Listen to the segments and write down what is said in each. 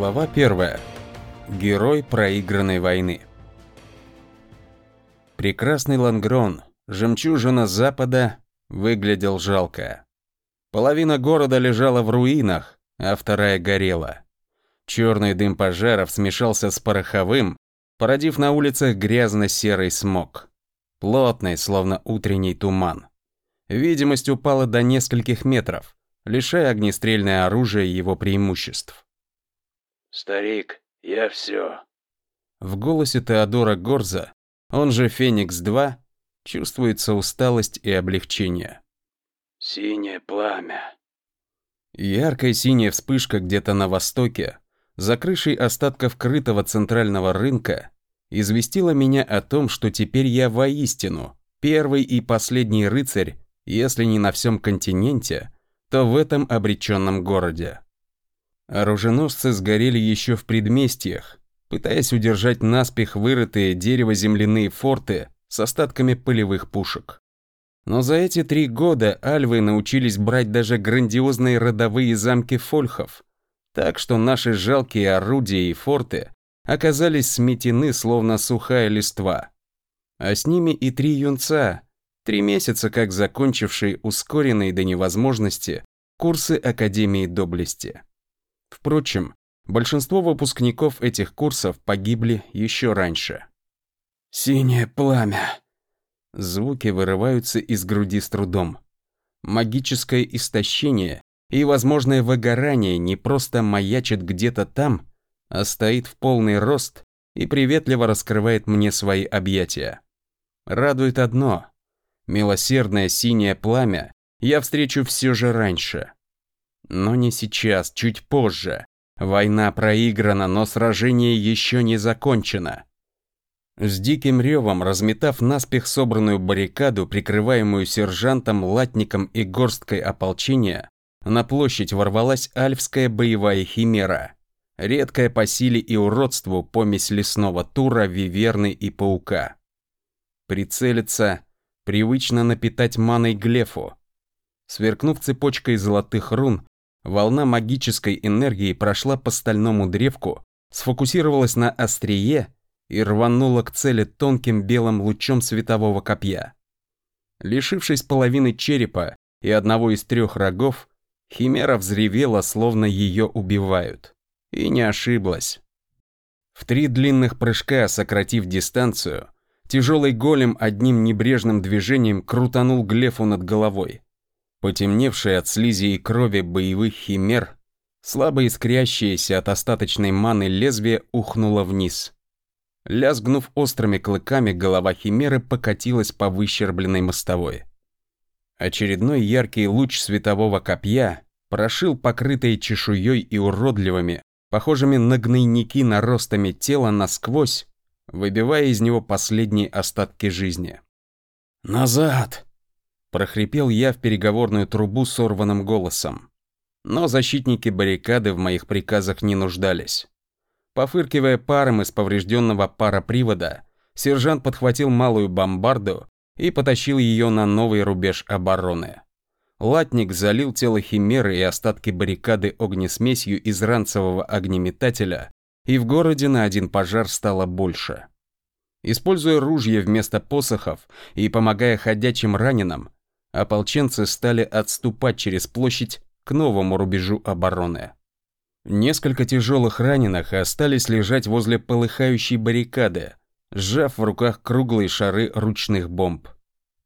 Глава 1. Герой проигранной войны. Прекрасный Лангрон, жемчужина Запада, выглядел жалко. Половина города лежала в руинах, а вторая горела. Черный дым пожаров смешался с пороховым, породив на улицах грязно-серый смог. Плотный, словно утренний туман. Видимость упала до нескольких метров, лишая огнестрельное оружие его преимуществ. «Старик, я все». В голосе Теодора Горза, он же Феникс-2, чувствуется усталость и облегчение. «Синее пламя». Яркая синяя вспышка где-то на востоке, за крышей остатков крытого центрального рынка, известила меня о том, что теперь я воистину первый и последний рыцарь, если не на всем континенте, то в этом обреченном городе. Оруженосцы сгорели еще в предместьях, пытаясь удержать наспех вырытые дерево-земляные форты с остатками полевых пушек. Но за эти три года альвы научились брать даже грандиозные родовые замки фольхов, так что наши жалкие орудия и форты оказались сметены словно сухая листва. А с ними и три юнца, три месяца как закончившие ускоренные до невозможности курсы Академии Доблести. Впрочем, большинство выпускников этих курсов погибли еще раньше. «Синее пламя!» Звуки вырываются из груди с трудом. Магическое истощение и возможное выгорание не просто маячит где-то там, а стоит в полный рост и приветливо раскрывает мне свои объятия. Радует одно. Милосердное синее пламя я встречу все же раньше. Но не сейчас, чуть позже. Война проиграна, но сражение еще не закончено. С диким ревом, разметав наспех собранную баррикаду, прикрываемую сержантом, латником и горсткой ополчения, на площадь ворвалась альфская боевая химера. Редкая по силе и уродству помесь лесного тура, виверны и паука. Прицелиться, привычно напитать маной глефу. Сверкнув цепочкой золотых рун, Волна магической энергии прошла по стальному древку, сфокусировалась на острие и рванула к цели тонким белым лучом светового копья. Лишившись половины черепа и одного из трех рогов, Химера взревела, словно ее убивают. И не ошиблась. В три длинных прыжка, сократив дистанцию, тяжелый голем одним небрежным движением крутанул Глефу над головой. Потемневшие от слизи и крови боевых химер, слабо искрящееся от остаточной маны лезвие ухнуло вниз. Лязгнув острыми клыками, голова химеры покатилась по выщербленной мостовой. Очередной яркий луч светового копья прошил покрытые чешуей и уродливыми, похожими на гнойники наростами тела насквозь, выбивая из него последние остатки жизни. «Назад!» Прохрипел я в переговорную трубу сорванным голосом. Но защитники баррикады в моих приказах не нуждались. Пофыркивая паром из поврежденного паропривода, сержант подхватил малую бомбарду и потащил ее на новый рубеж обороны. Латник залил тело химеры и остатки баррикады огнесмесью из ранцевого огнеметателя, и в городе на один пожар стало больше. Используя ружья вместо посохов и помогая ходячим раненым, ополченцы стали отступать через площадь к новому рубежу обороны. Несколько тяжелых раненых остались лежать возле полыхающей баррикады, сжав в руках круглые шары ручных бомб.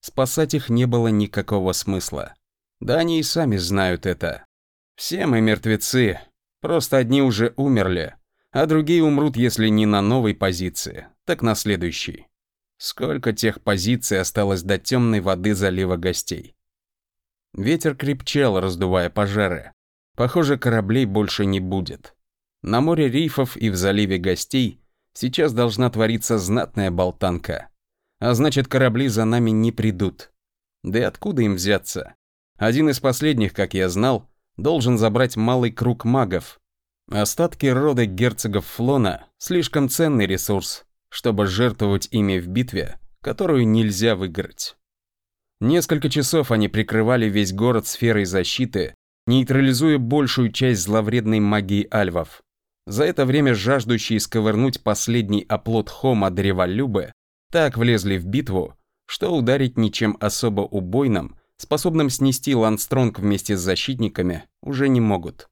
Спасать их не было никакого смысла. Да они и сами знают это. Все мы мертвецы, просто одни уже умерли, а другие умрут, если не на новой позиции, так на следующей. Сколько тех позиций осталось до темной воды залива гостей. Ветер крепчал, раздувая пожары. Похоже, кораблей больше не будет. На море рифов и в заливе гостей сейчас должна твориться знатная болтанка. А значит, корабли за нами не придут. Да и откуда им взяться? Один из последних, как я знал, должен забрать малый круг магов. Остатки рода герцогов Флона – слишком ценный ресурс, чтобы жертвовать ими в битве, которую нельзя выиграть. Несколько часов они прикрывали весь город сферой защиты, нейтрализуя большую часть зловредной магии альвов. За это время жаждущие сковырнуть последний оплот Хома древолюбы так влезли в битву, что ударить ничем особо убойным, способным снести Ландстронг вместе с защитниками, уже не могут.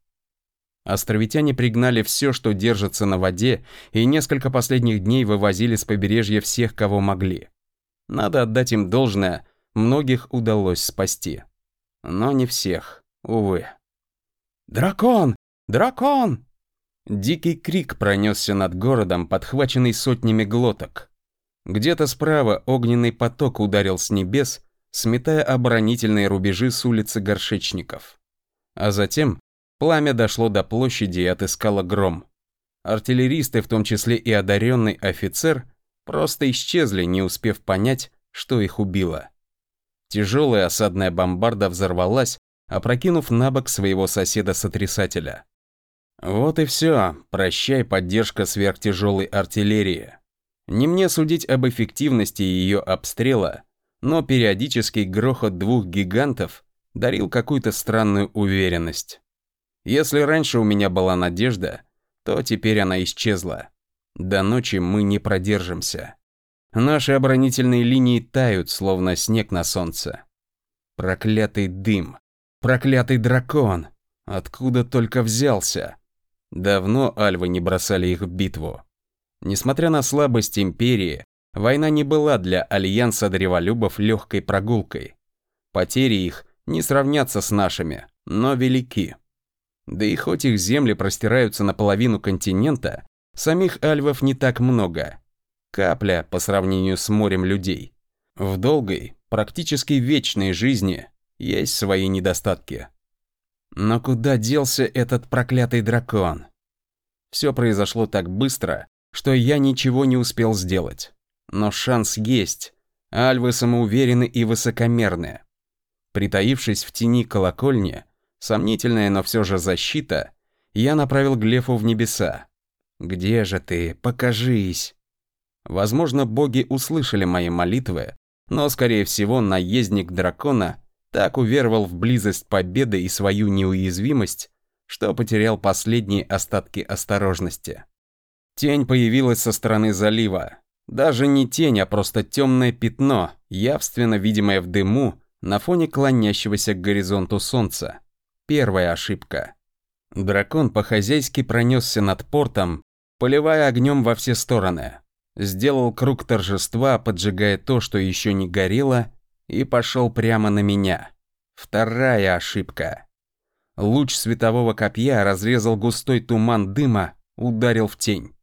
Островитяне пригнали все, что держится на воде, и несколько последних дней вывозили с побережья всех, кого могли. Надо отдать им должное, многих удалось спасти. Но не всех, увы. «Дракон! Дракон!» Дикий крик пронесся над городом, подхваченный сотнями глоток. Где-то справа огненный поток ударил с небес, сметая оборонительные рубежи с улицы горшечников. А затем пламя дошло до площади и отыскало гром. Артиллеристы, в том числе и одаренный офицер, просто исчезли, не успев понять, что их убило. Тяжелая осадная бомбарда взорвалась, опрокинув на бок своего соседа-сотрясателя. Вот и все, прощай поддержка сверхтяжелой артиллерии. Не мне судить об эффективности ее обстрела, но периодический грохот двух гигантов дарил какую-то странную уверенность. Если раньше у меня была надежда, то теперь она исчезла. До ночи мы не продержимся. Наши оборонительные линии тают, словно снег на солнце. Проклятый дым. Проклятый дракон. Откуда только взялся? Давно альвы не бросали их в битву. Несмотря на слабость Империи, война не была для Альянса Древолюбов легкой прогулкой. Потери их не сравнятся с нашими, но велики. Да и хоть их земли простираются на половину континента, самих альвов не так много. Капля по сравнению с морем людей. В долгой, практически вечной жизни есть свои недостатки. Но куда делся этот проклятый дракон? Все произошло так быстро, что я ничего не успел сделать. Но шанс есть. Альвы самоуверены и высокомерны. Притаившись в тени колокольни, сомнительная, но все же защита, я направил Глефу в небеса. «Где же ты? Покажись!» Возможно, боги услышали мои молитвы, но, скорее всего, наездник дракона так уверовал в близость победы и свою неуязвимость, что потерял последние остатки осторожности. Тень появилась со стороны залива. Даже не тень, а просто темное пятно, явственно видимое в дыму на фоне клонящегося к горизонту солнца. Первая ошибка. Дракон по-хозяйски пронесся над портом, поливая огнем во все стороны. Сделал круг торжества, поджигая то, что еще не горело, и пошел прямо на меня. Вторая ошибка. Луч светового копья разрезал густой туман дыма, ударил в тень.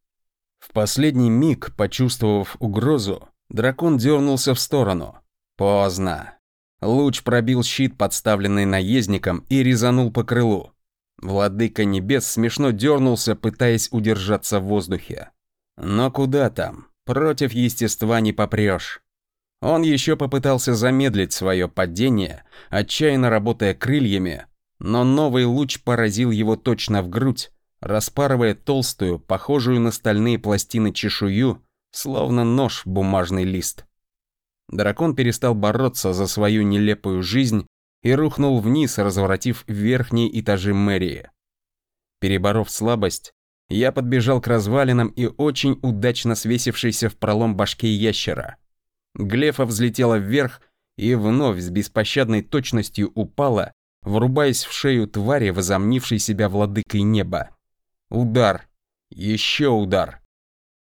В последний миг, почувствовав угрозу, дракон дернулся в сторону. Поздно. Луч пробил щит, подставленный наездником, и резанул по крылу. Владыка небес смешно дернулся, пытаясь удержаться в воздухе. Но куда там? Против естества не попрешь. Он еще попытался замедлить свое падение, отчаянно работая крыльями, но новый луч поразил его точно в грудь, распарывая толстую, похожую на стальные пластины чешую, словно нож бумажный лист. Дракон перестал бороться за свою нелепую жизнь и рухнул вниз, разворотив верхние этажи мэрии. Переборов слабость, я подбежал к развалинам и очень удачно свесившийся в пролом башке ящера. Глефа взлетела вверх и вновь с беспощадной точностью упала, врубаясь в шею твари, возомнившей себя владыкой неба. Удар. Еще удар.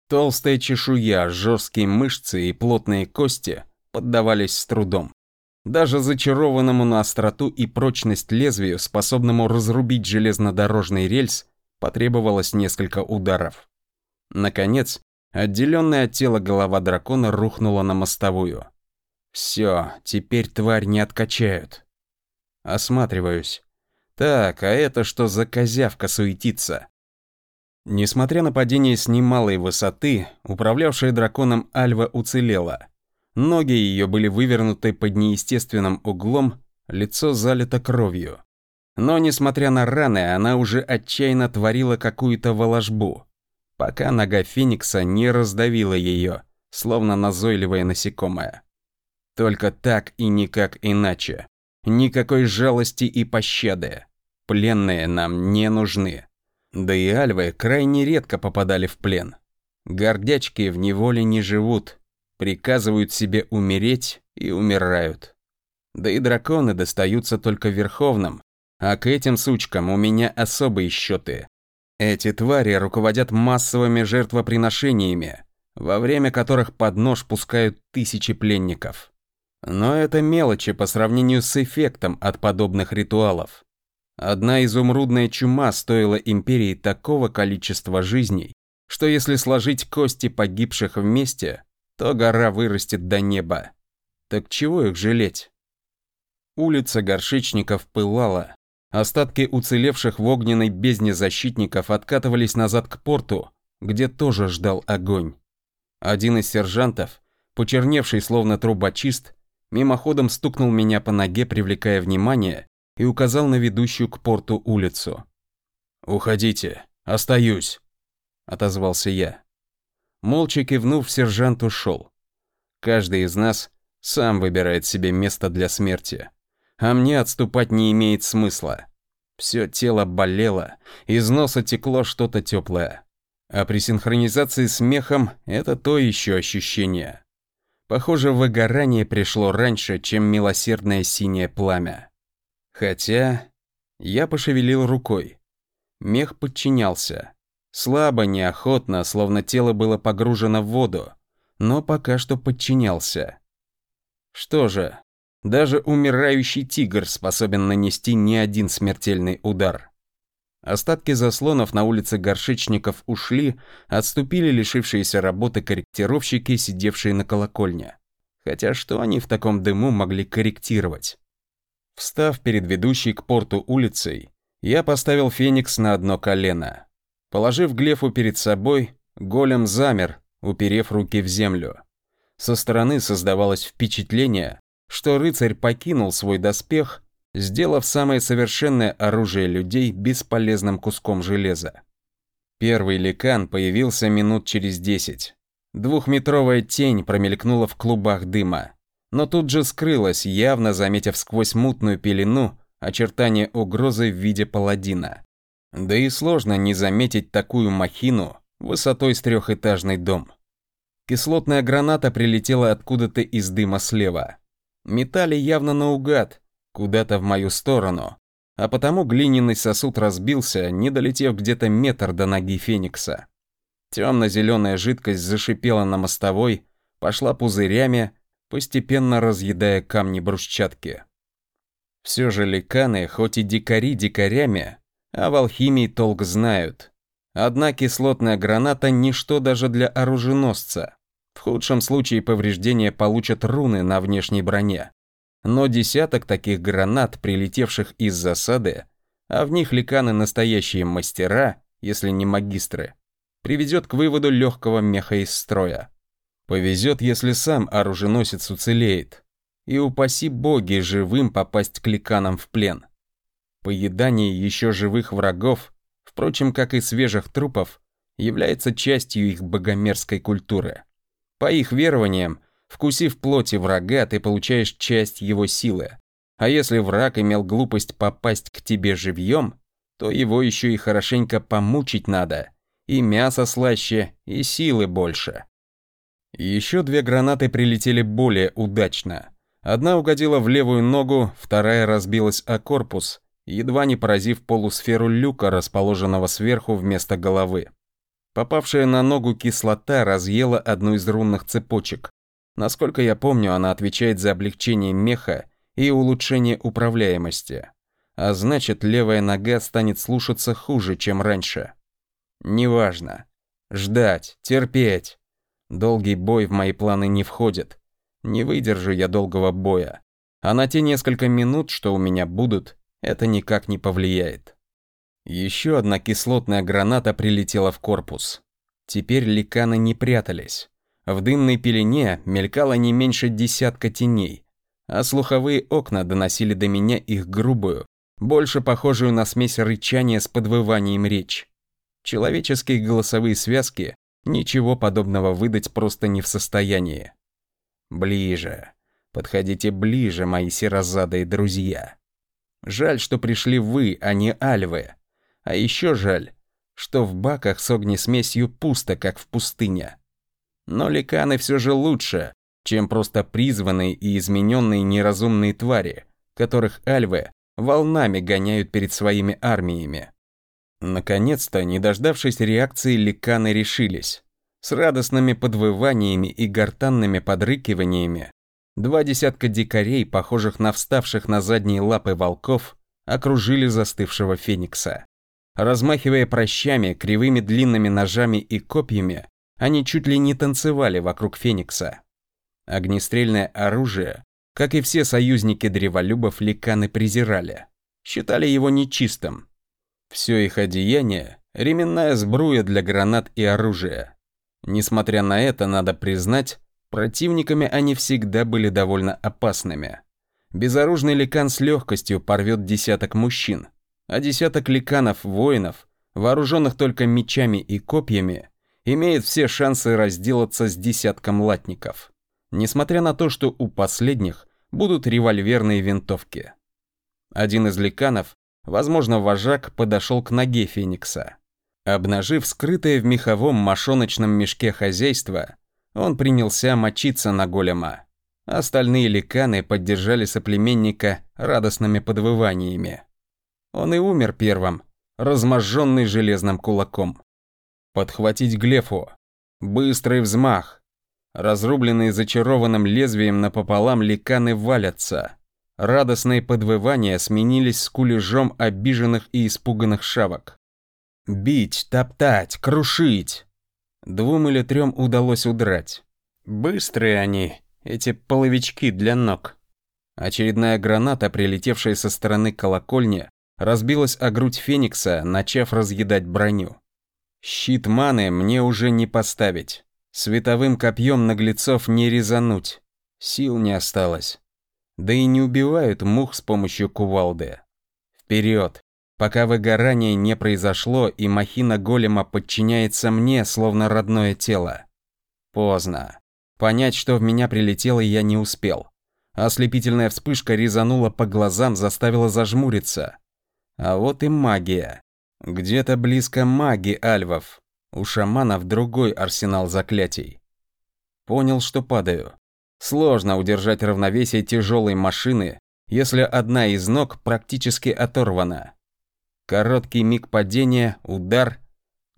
Толстая чешуя, жесткие мышцы и плотные кости поддавались с трудом. Даже зачарованному на остроту и прочность лезвию, способному разрубить железнодорожный рельс, потребовалось несколько ударов. Наконец, Отделенная от тела голова дракона рухнула на мостовую. Все, теперь тварь не откачают. Осматриваюсь. Так, а это что за козявка суетится? Несмотря на падение с немалой высоты, управлявшая драконом Альва уцелела. Ноги ее были вывернуты под неестественным углом, лицо залито кровью. Но, несмотря на раны, она уже отчаянно творила какую-то воложбу пока нога Феникса не раздавила ее, словно назойливое насекомое. Только так и никак иначе. Никакой жалости и пощады. Пленные нам не нужны. Да и альвы крайне редко попадали в плен. Гордячки в неволе не живут, приказывают себе умереть и умирают. Да и драконы достаются только верховным, а к этим сучкам у меня особые счеты. Эти твари руководят массовыми жертвоприношениями, во время которых под нож пускают тысячи пленников. Но это мелочи по сравнению с эффектом от подобных ритуалов. Одна изумрудная чума стоила империи такого количества жизней, что если сложить кости погибших вместе, то гора вырастет до неба. Так чего их жалеть? Улица горшечников пылала. Остатки уцелевших в огненной бездне защитников откатывались назад к порту, где тоже ждал огонь. Один из сержантов, почерневший словно трубочист, мимоходом стукнул меня по ноге, привлекая внимание, и указал на ведущую к порту улицу. «Уходите, остаюсь», — отозвался я. Молча кивнув, сержант ушел. Каждый из нас сам выбирает себе место для смерти. А мне отступать не имеет смысла. Все тело болело, из носа текло что-то теплое. А при синхронизации с мехом это то еще ощущение. Похоже, выгорание пришло раньше, чем милосердное синее пламя. Хотя... Я пошевелил рукой. Мех подчинялся. Слабо, неохотно, словно тело было погружено в воду, но пока что подчинялся. Что же, даже умирающий тигр способен нанести не один смертельный удар. Остатки заслонов на улице горшечников ушли, отступили лишившиеся работы корректировщики, сидевшие на колокольне. Хотя что они в таком дыму могли корректировать? Встав перед ведущей к порту улицей, я поставил Феникс на одно колено. Положив Глефу перед собой, голем замер, уперев руки в землю. Со стороны создавалось впечатление, что рыцарь покинул свой доспех, сделав самое совершенное оружие людей бесполезным куском железа. Первый ликан появился минут через десять. Двухметровая тень промелькнула в клубах дыма, но тут же скрылась, явно заметив сквозь мутную пелену очертания угрозы в виде паладина. Да и сложно не заметить такую махину высотой с трехэтажный дом. Кислотная граната прилетела откуда-то из дыма слева. Метали явно наугад, куда-то в мою сторону, а потому глиняный сосуд разбился, не долетев где-то метр до ноги Феникса. Темно-зеленая жидкость зашипела на мостовой, пошла пузырями, постепенно разъедая камни брусчатки. Все же ликаны, хоть и дикари дикарями, а в алхимии толк знают. Одна кислотная граната – ничто даже для оруженосца. В худшем случае повреждения получат руны на внешней броне. Но десяток таких гранат, прилетевших из засады, а в них ликаны настоящие мастера, если не магистры, приведет к выводу легкого меха из строя. Повезет, если сам оруженосец уцелеет. И упаси боги живым попасть к ликанам в плен. Поедание еще живых врагов, впрочем, как и свежих трупов, является частью их богомерзкой культуры. По их верованиям, вкусив плоти врага, ты получаешь часть его силы. А если враг имел глупость попасть к тебе живьем, то его еще и хорошенько помучить надо. И мясо слаще, и силы больше. Еще две гранаты прилетели более удачно. Одна угодила в левую ногу, вторая разбилась о корпус, едва не поразив полусферу люка, расположенного сверху вместо головы. Попавшая на ногу кислота разъела одну из рунных цепочек. Насколько я помню, она отвечает за облегчение меха и улучшение управляемости. А значит, левая нога станет слушаться хуже, чем раньше. Неважно. Ждать, терпеть. Долгий бой в мои планы не входит. Не выдержу я долгого боя. А на те несколько минут, что у меня будут, это никак не повлияет. Еще одна кислотная граната прилетела в корпус. Теперь ликаны не прятались. В дымной пелене мелькало не меньше десятка теней, а слуховые окна доносили до меня их грубую, больше похожую на смесь рычания с подвыванием речь. Человеческие голосовые связки ничего подобного выдать просто не в состоянии. Ближе. Подходите ближе, мои серозадые друзья. Жаль, что пришли вы, а не альвы. А еще жаль, что в баках с огнесмесью пусто, как в пустыне. Но ликаны все же лучше, чем просто призванные и измененные неразумные твари, которых альвы волнами гоняют перед своими армиями. Наконец-то, не дождавшись реакции, ликаны решились. С радостными подвываниями и гортанными подрыкиваниями два десятка дикарей, похожих на вставших на задние лапы волков, окружили застывшего феникса. Размахивая прощами, кривыми длинными ножами и копьями, они чуть ли не танцевали вокруг феникса. Огнестрельное оружие, как и все союзники древолюбов, ликаны презирали. Считали его нечистым. Все их одеяние – ременная сбруя для гранат и оружия. Несмотря на это, надо признать, противниками они всегда были довольно опасными. Безоружный ликан с легкостью порвет десяток мужчин, а десяток ликанов-воинов, вооруженных только мечами и копьями, имеет все шансы разделаться с десятком латников несмотря на то, что у последних будут револьверные винтовки. Один из ликанов, возможно, вожак, подошел к ноге Феникса. Обнажив скрытое в меховом мошоночном мешке хозяйство, он принялся мочиться на голема. Остальные ликаны поддержали соплеменника радостными подвываниями. Он и умер первым, разможженный железным кулаком. Подхватить Глефу. Быстрый взмах. Разрубленные зачарованным лезвием напополам ликаны валятся. Радостные подвывания сменились скулежом обиженных и испуганных шавок. Бить, топтать, крушить. Двум или трем удалось удрать. Быстрые они, эти половички для ног. Очередная граната, прилетевшая со стороны колокольни, разбилась о грудь Феникса, начав разъедать броню. Щит маны мне уже не поставить. Световым копьем наглецов не резануть. Сил не осталось. Да и не убивают мух с помощью кувалды. Вперед, пока выгорание не произошло и махина голема подчиняется мне, словно родное тело. Поздно. Понять, что в меня прилетело, я не успел. Ослепительная вспышка резанула по глазам, заставила зажмуриться. А вот и магия. Где-то близко маги альвов. У шаманов другой арсенал заклятий. Понял, что падаю. Сложно удержать равновесие тяжелой машины, если одна из ног практически оторвана. Короткий миг падения, удар.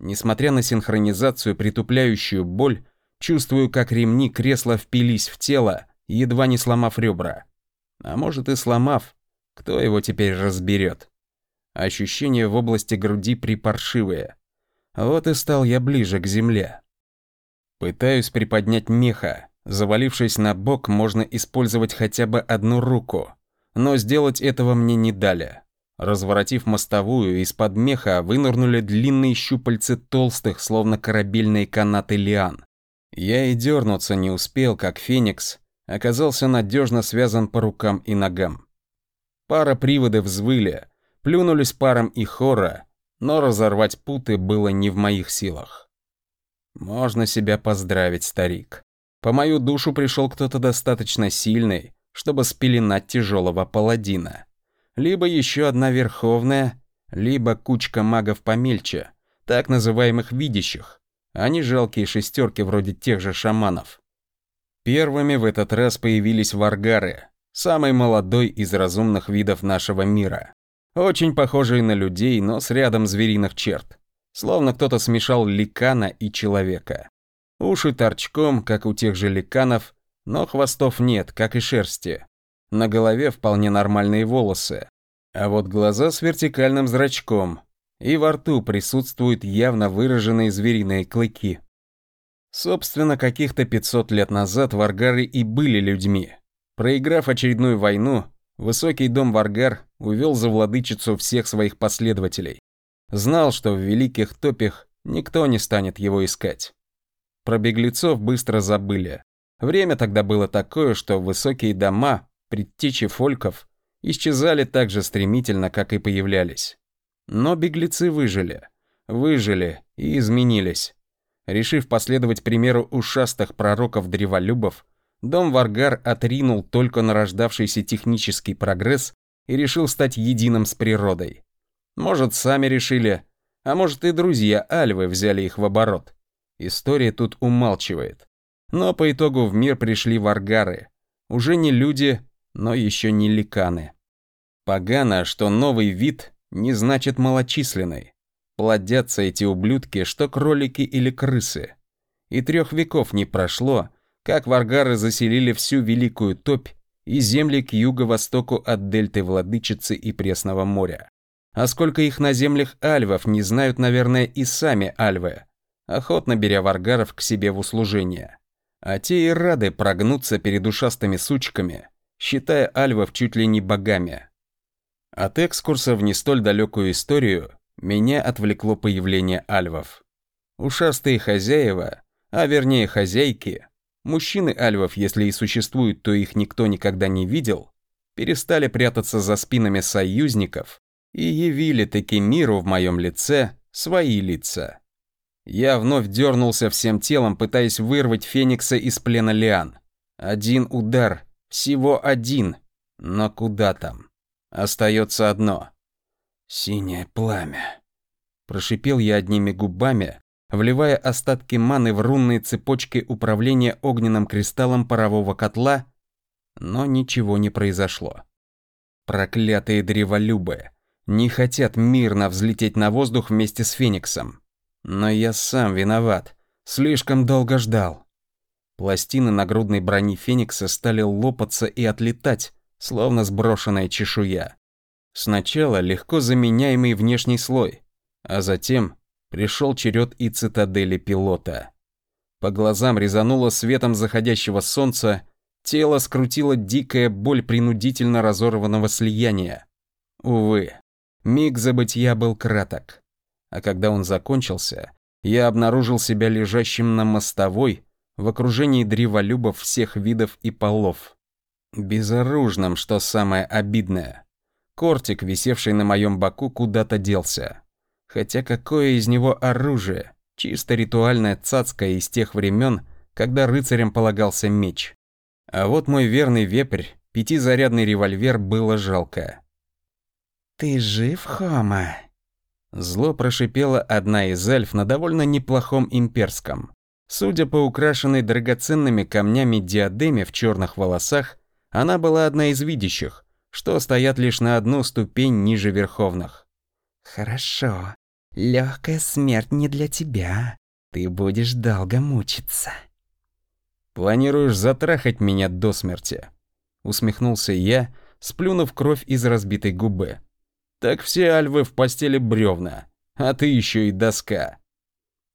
Несмотря на синхронизацию, притупляющую боль, чувствую, как ремни кресла впились в тело, едва не сломав ребра. А может и сломав, кто его теперь разберет. Ощущения в области груди припаршивые. Вот и стал я ближе к земле. Пытаюсь приподнять меха. Завалившись на бок, можно использовать хотя бы одну руку. Но сделать этого мне не дали. Разворотив мостовую, из-под меха вынырнули длинные щупальцы толстых, словно корабельные канаты лиан. Я и дернуться не успел, как Феникс оказался надежно связан по рукам и ногам. Пара приводов взвыли, плюнулись паром и хора, но разорвать путы было не в моих силах. Можно себя поздравить, старик. По мою душу пришел кто-то достаточно сильный, чтобы спеленать тяжелого паладина. Либо еще одна верховная, либо кучка магов помельче, так называемых видящих, а не жалкие шестерки вроде тех же шаманов. Первыми в этот раз появились варгары, самый молодой из разумных видов нашего мира. Очень похожие на людей, но с рядом звериных черт. Словно кто-то смешал ликана и человека. Уши торчком, как у тех же ликанов, но хвостов нет, как и шерсти. На голове вполне нормальные волосы. А вот глаза с вертикальным зрачком. И во рту присутствуют явно выраженные звериные клыки. Собственно, каких-то 500 лет назад варгары и были людьми. Проиграв очередную войну, Высокий дом Варгар увел за владычицу всех своих последователей. Знал, что в великих топях никто не станет его искать. Про беглецов быстро забыли. Время тогда было такое, что высокие дома, предтечи фольков, исчезали так же стремительно, как и появлялись. Но беглецы выжили. Выжили и изменились. Решив последовать примеру ушастых пророков-древолюбов, Дом Варгар отринул только нарождавшийся технический прогресс и решил стать единым с природой. Может, сами решили, А может и друзья Альвы взяли их в оборот. История тут умалчивает. Но по итогу в мир пришли варгары. Уже не люди, но еще не ликаны. Погано, что новый вид не значит малочисленный. Плодятся эти ублюдки, что кролики или крысы. И трех веков не прошло, как варгары заселили всю Великую Топь и земли к юго-востоку от дельты Владычицы и Пресного моря. А сколько их на землях альвов не знают, наверное, и сами альвы, охотно беря варгаров к себе в услужение. А те и рады прогнуться перед ушастыми сучками, считая альвов чуть ли не богами. От экскурса в не столь далекую историю меня отвлекло появление альвов. Ушастые хозяева, а вернее хозяйки, мужчины альвов, если и существуют, то их никто никогда не видел, перестали прятаться за спинами союзников и явили таки миру в моем лице свои лица. Я вновь дернулся всем телом, пытаясь вырвать Феникса из плена лиан. Один удар, всего один, но куда там? Остается одно. «Синее пламя», – прошипел я одними губами, вливая остатки маны в рунные цепочки управления огненным кристаллом парового котла, но ничего не произошло. Проклятые древолюбы не хотят мирно взлететь на воздух вместе с Фениксом. Но я сам виноват. Слишком долго ждал. Пластины нагрудной брони Феникса стали лопаться и отлетать, словно сброшенная чешуя. Сначала легко заменяемый внешний слой, а затем пришел черед и цитадели пилота. По глазам резануло светом заходящего солнца, тело скрутило дикая боль принудительно разорванного слияния. Увы, миг забытия был краток. А когда он закончился, я обнаружил себя лежащим на мостовой в окружении древолюбов всех видов и полов. Безоружным, что самое обидное. Кортик, висевший на моем боку, куда-то делся. Хотя какое из него оружие? Чисто ритуальная цацка из тех времен, когда рыцарям полагался меч. А вот мой верный вепрь, пятизарядный револьвер, было жалко. «Ты жив, Хома?» Зло прошипела одна из эльф на довольно неплохом имперском. Судя по украшенной драгоценными камнями диадеме в черных волосах, она была одна из видящих, что стоят лишь на одну ступень ниже верховных. «Хорошо. Легкая смерть не для тебя. Ты будешь долго мучиться». «Планируешь затрахать меня до смерти?» Усмехнулся я, сплюнув кровь из разбитой губы. Так все альвы в постели бревна, а ты еще и доска.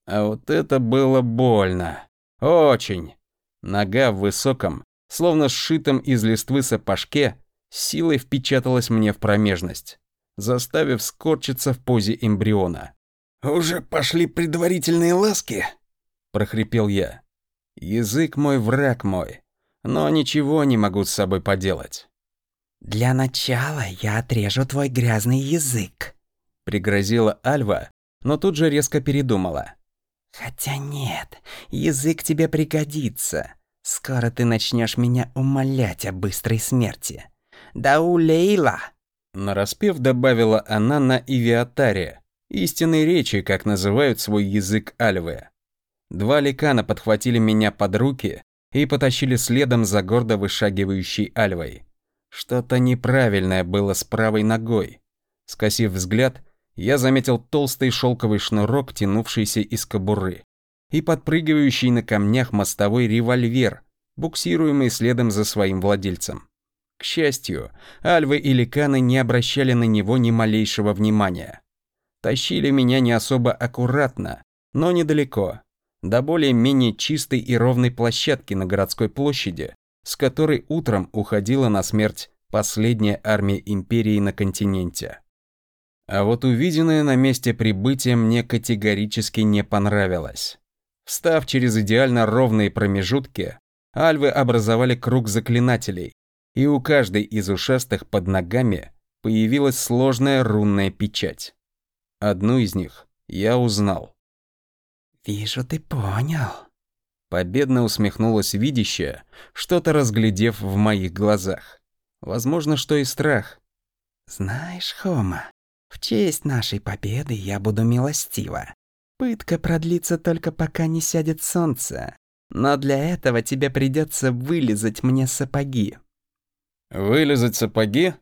А вот это было больно. Очень. Нога в высоком, словно сшитом из листвы сапожке, силой впечаталась мне в промежность, заставив скорчиться в позе эмбриона. «Уже пошли предварительные ласки?» – прохрипел я. Язык мой враг мой, но ничего не могу с собой поделать. «Для начала я отрежу твой грязный язык», — пригрозила Альва, но тут же резко передумала. «Хотя нет, язык тебе пригодится. Скоро ты начнешь меня умолять о быстрой смерти. Да у Лейла!» Нараспев добавила она на Ивиатаре, истинной речи, как называют свой язык Альвы. Два ликана подхватили меня под руки и потащили следом за гордо вышагивающей Альвой. Что-то неправильное было с правой ногой. Скосив взгляд, я заметил толстый шелковый шнурок, тянувшийся из кобуры, и подпрыгивающий на камнях мостовой револьвер, буксируемый следом за своим владельцем. К счастью, альвы и ликаны не обращали на него ни малейшего внимания. Тащили меня не особо аккуратно, но недалеко, до более-менее чистой и ровной площадки на городской площади, с которой утром уходила на смерть последняя армия империи на континенте. А вот увиденное на месте прибытия мне категорически не понравилось. Встав через идеально ровные промежутки, альвы образовали круг заклинателей, и у каждой из ушастых под ногами появилась сложная рунная печать. Одну из них я узнал. «Вижу, ты понял», Победно усмехнулась видящая, что-то разглядев в моих глазах. Возможно, что и страх. «Знаешь, Хома, В честь нашей победы я буду милостива. Пытка продлится только пока не сядет солнце. Но для этого тебе придется вылезать мне сапоги. Вылезать сапоги?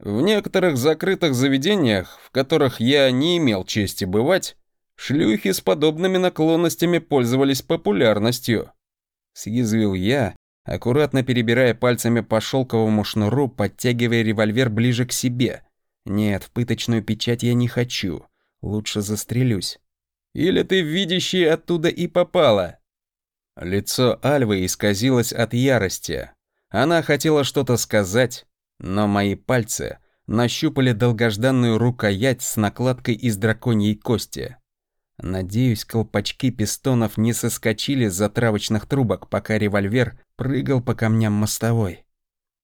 В некоторых закрытых заведениях, в которых я не имел чести бывать, шлюхи с подобными наклонностями пользовались популярностью. Съязвил я, аккуратно перебирая пальцами по шелковому шнуру, подтягивая револьвер ближе к себе. Нет, в пыточную печать я не хочу. Лучше застрелюсь. Или ты видящий оттуда и попала? Лицо Альвы исказилось от ярости. Она хотела что-то сказать, но мои пальцы нащупали долгожданную рукоять с накладкой из драконьей кости. Надеюсь, колпачки пистонов не соскочили с затравочных трубок, пока револьвер прыгал по камням мостовой.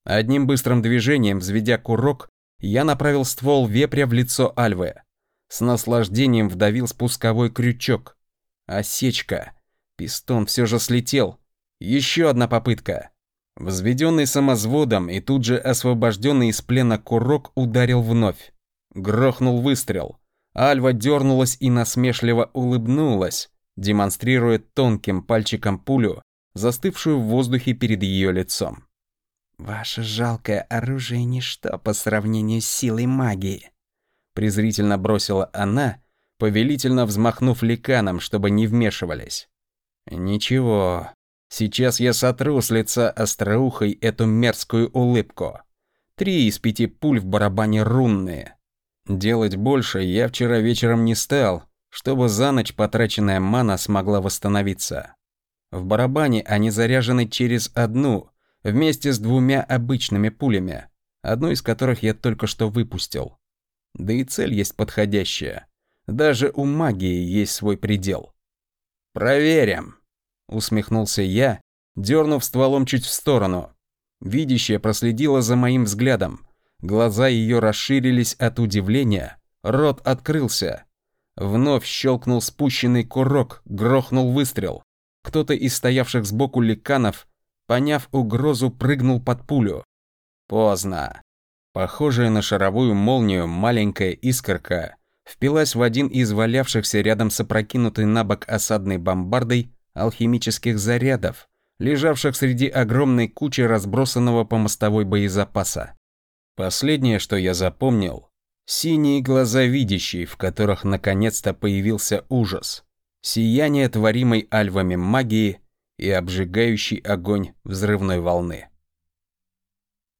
Одним быстрым движением, взведя курок, я направил ствол вепря в лицо Альвы. С наслаждением вдавил спусковой крючок. Осечка. Пистон все же слетел. Еще одна попытка. Взведенный самозводом и тут же освобожденный из плена курок ударил вновь. Грохнул выстрел. Альва дернулась и насмешливо улыбнулась, демонстрируя тонким пальчиком пулю, застывшую в воздухе перед ее лицом. «Ваше жалкое оружие ничто по сравнению с силой магии», презрительно бросила она, повелительно взмахнув ликаном, чтобы не вмешивались. «Ничего, сейчас я сотру с лица остроухой эту мерзкую улыбку. Три из пяти пуль в барабане рунные. Делать больше я вчера вечером не стал, чтобы за ночь потраченная мана смогла восстановиться. В барабане они заряжены через одну, вместе с двумя обычными пулями, одну из которых я только что выпустил. Да и цель есть подходящая. Даже у магии есть свой предел. «Проверим», — усмехнулся я, дернув стволом чуть в сторону. Видящая проследила за моим взглядом. Глаза ее расширились от удивления, рот открылся. Вновь щелкнул спущенный курок, грохнул выстрел. Кто-то из стоявших сбоку ликанов, поняв угрозу, прыгнул под пулю. Поздно. Похожая на шаровую молнию маленькая искорка впилась в один из валявшихся рядом с опрокинутой на бок осадной бомбардой алхимических зарядов, лежавших среди огромной кучи разбросанного по мостовой боезапаса. Последнее, что я запомнил, синие глаза видящие, в которых наконец-то появился ужас сияние творимой альвами магии и обжигающий огонь взрывной волны.